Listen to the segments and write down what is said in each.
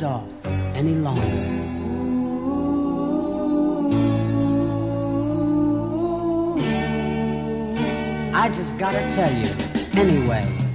it off any longer. I just gotta tell you, anyway.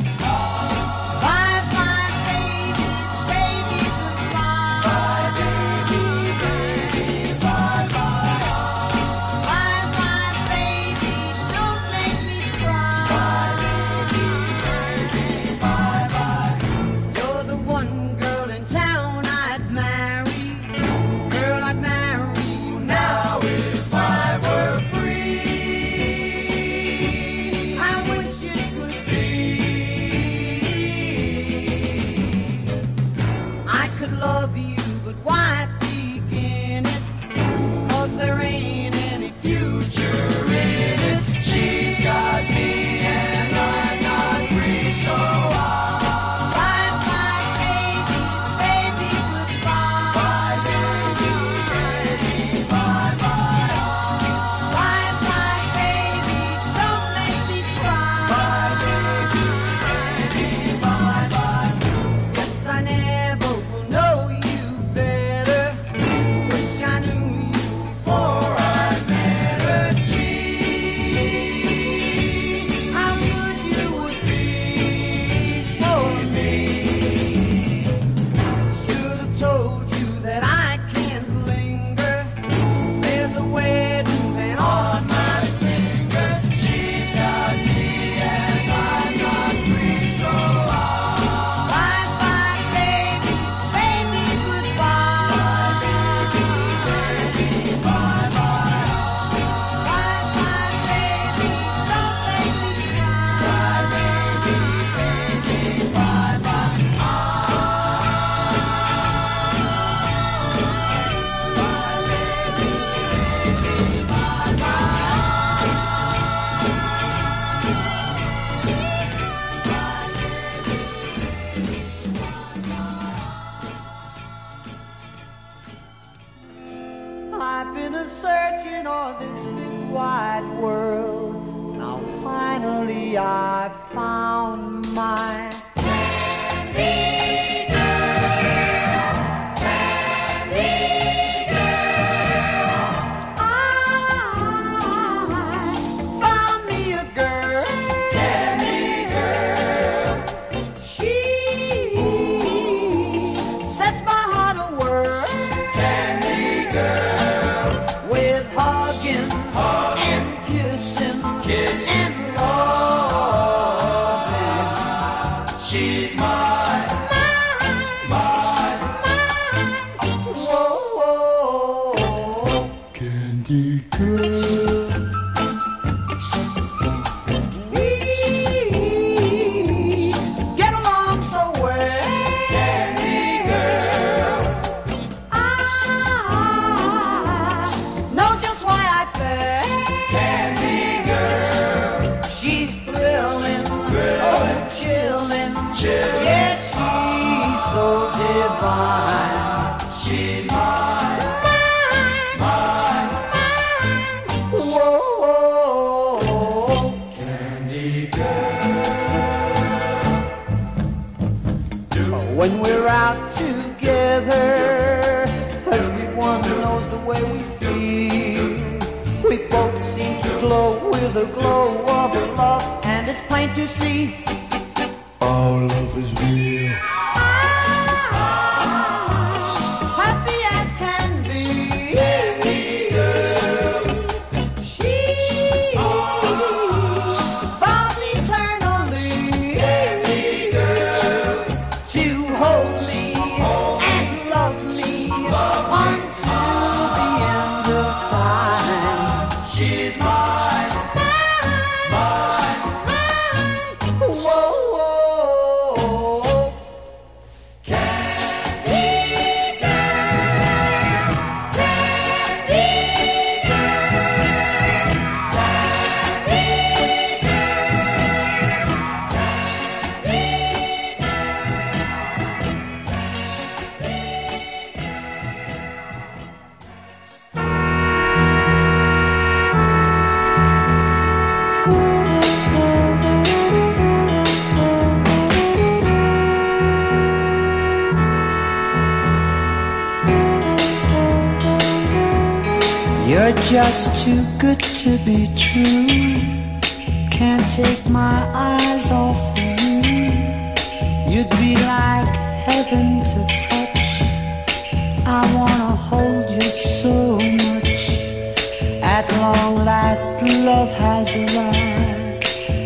long last love has arrived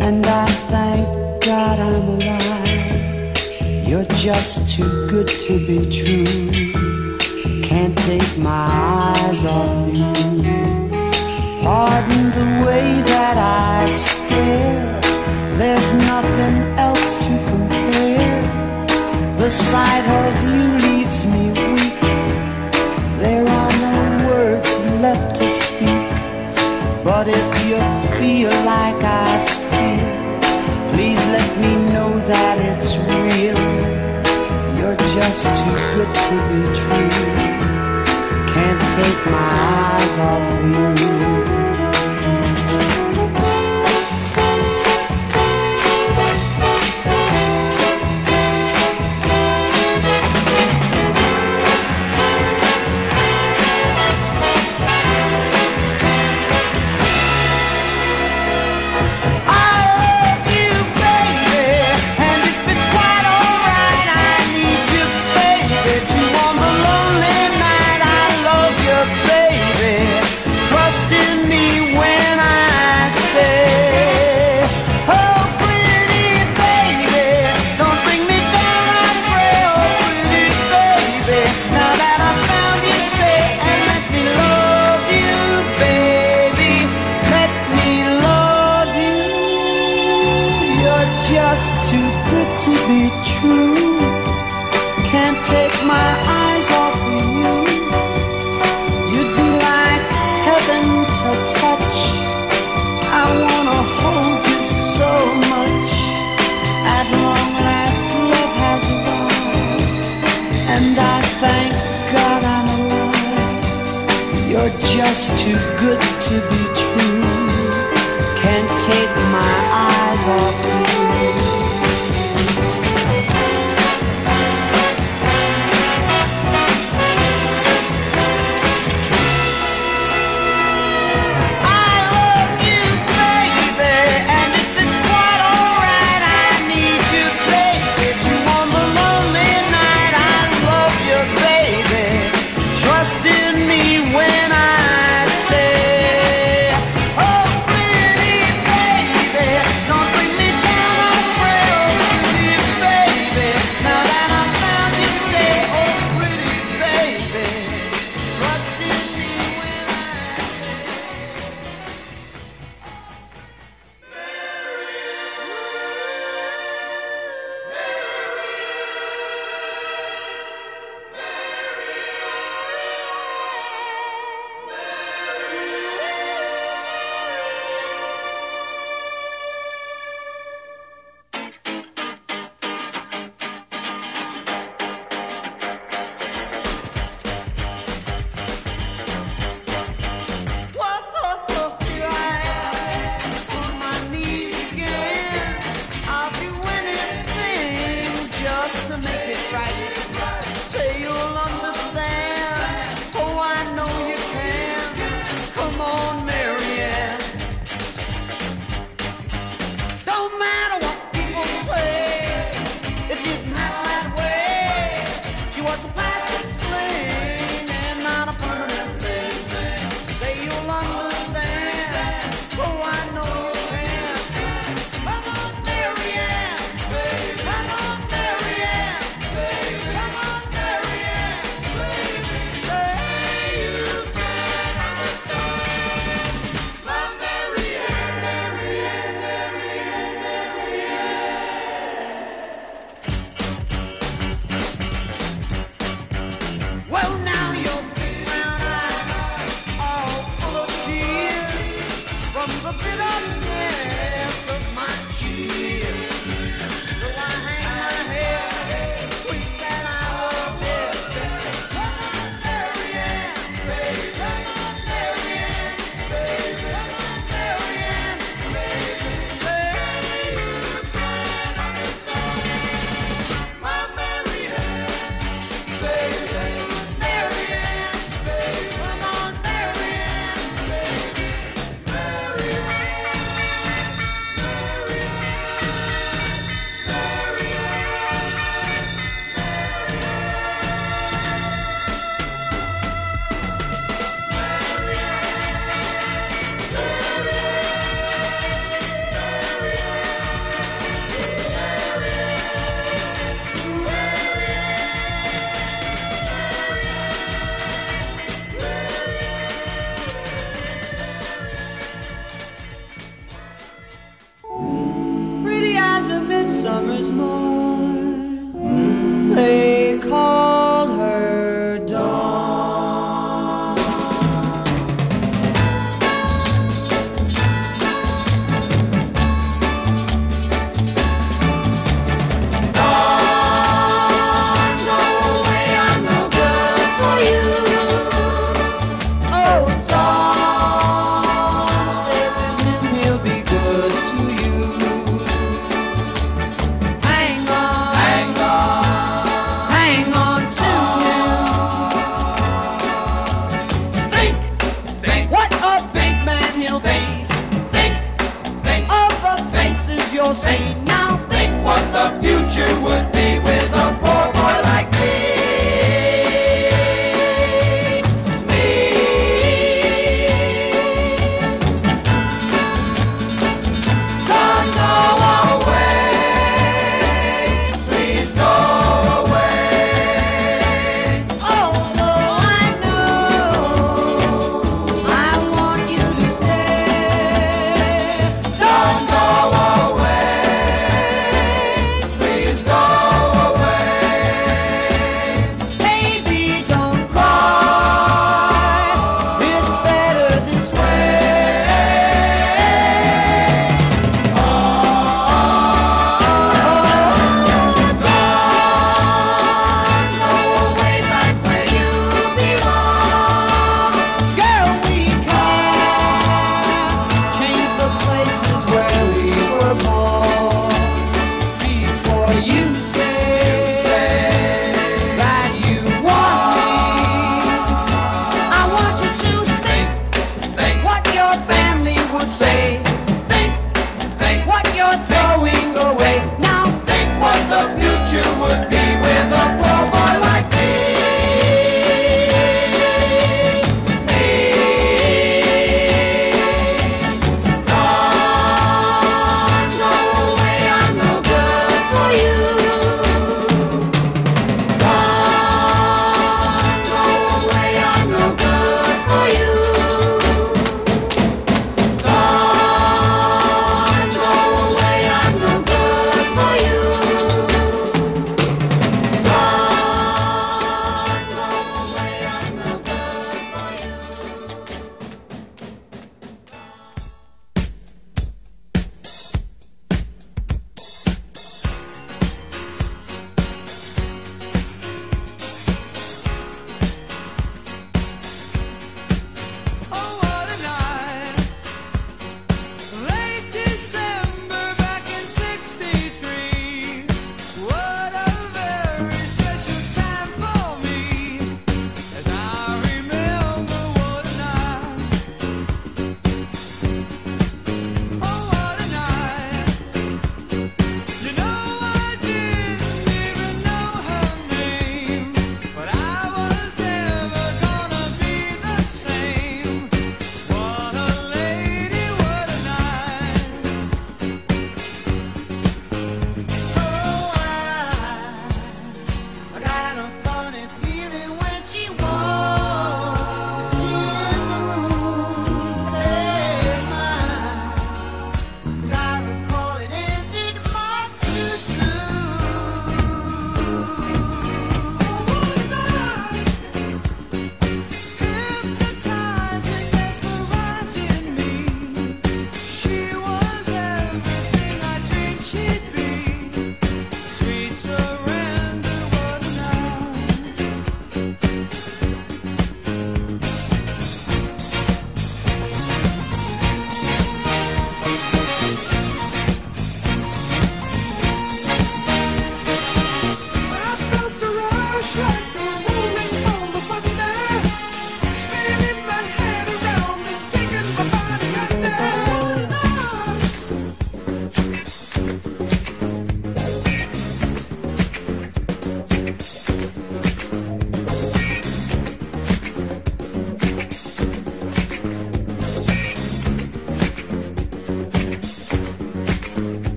And I thank God I'm alive. You're just too good to be true. Can't take my eyes off you. Pardon the way that I stare. There's nothing else to compare. The sight of you leaves me weak. There are no words left to speak. But if you feel like I feel, please let me know that it's real. You're just too good to be true. Can't take my eyes off you. too good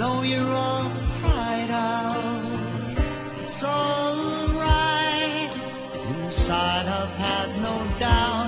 know you're all cried out. It's alright. Inside I've had no doubt.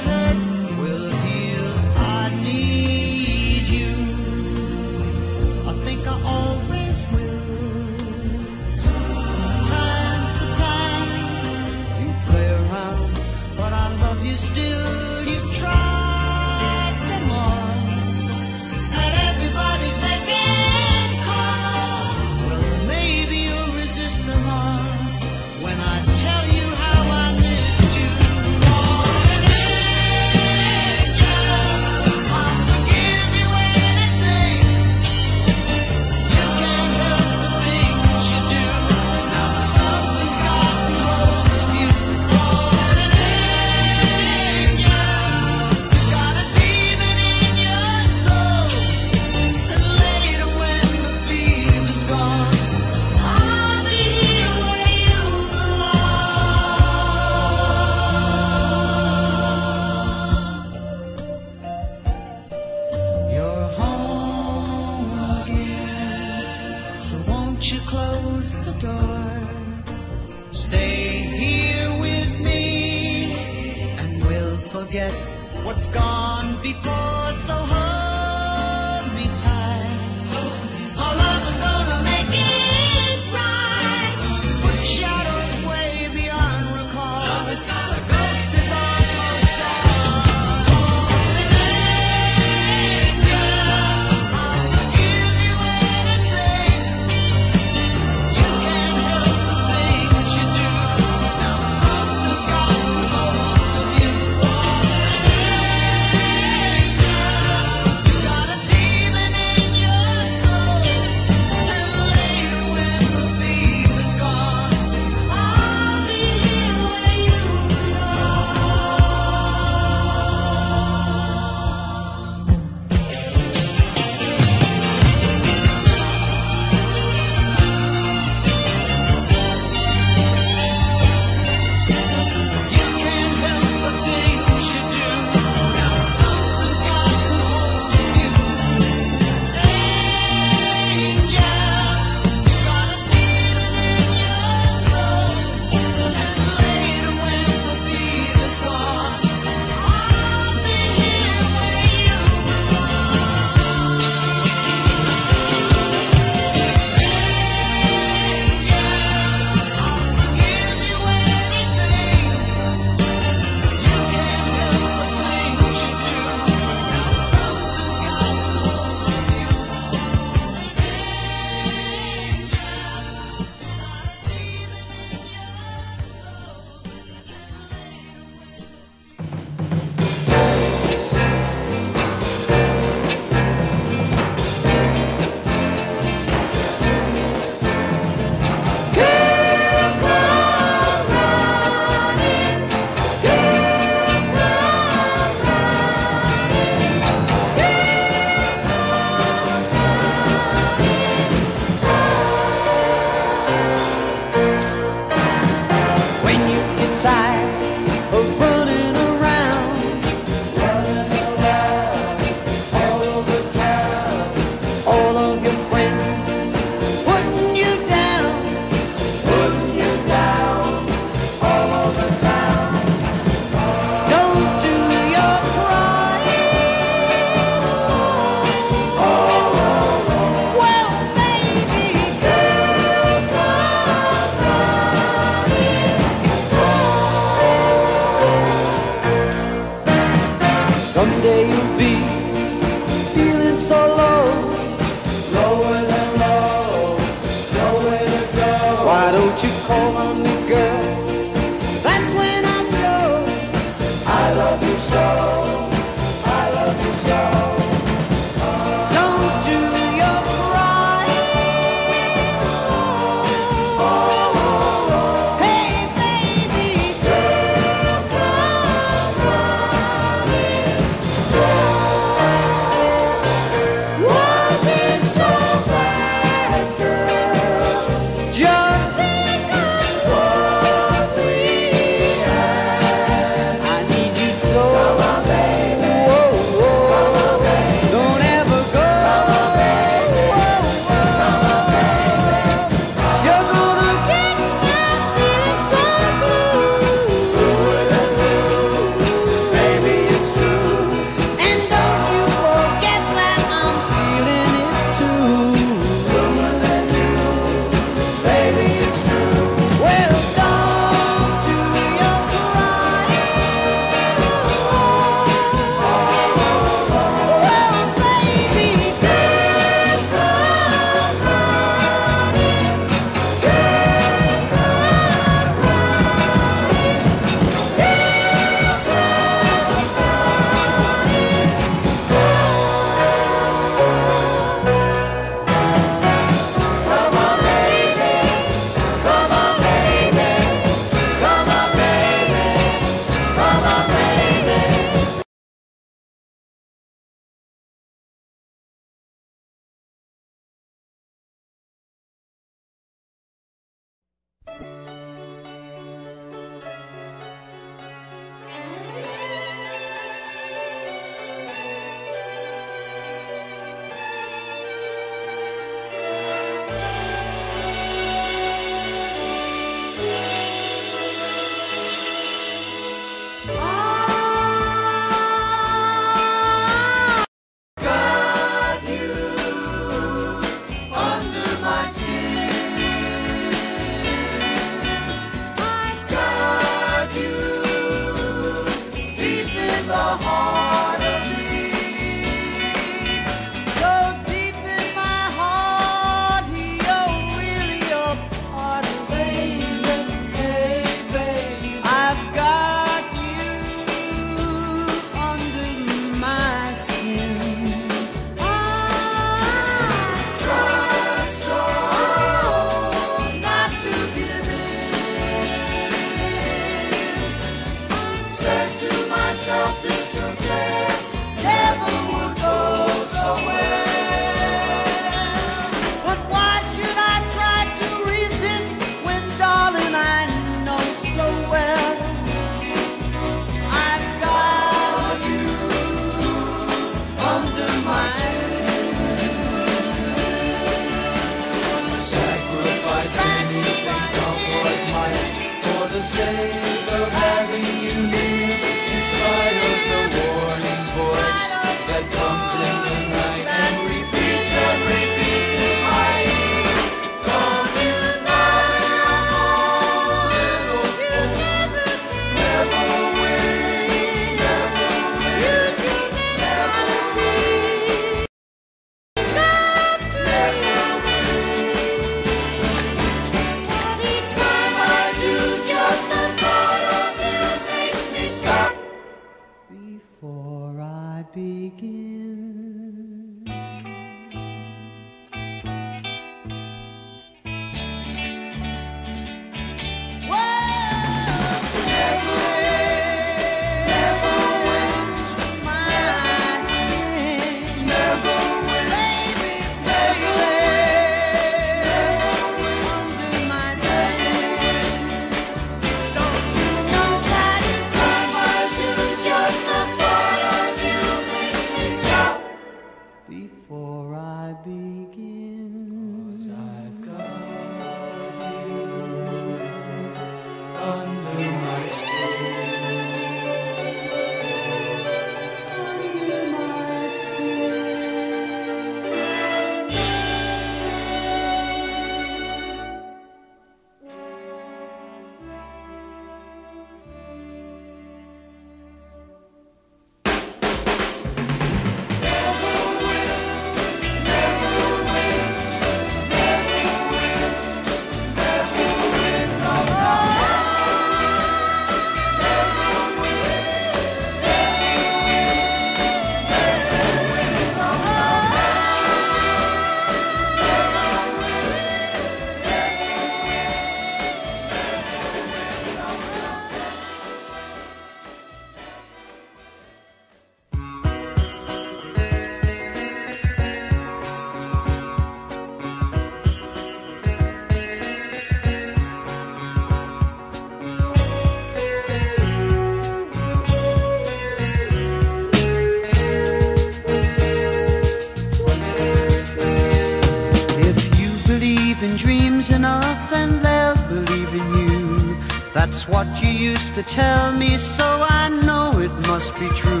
They tell me so, I know it must be true.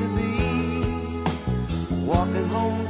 To. Walking home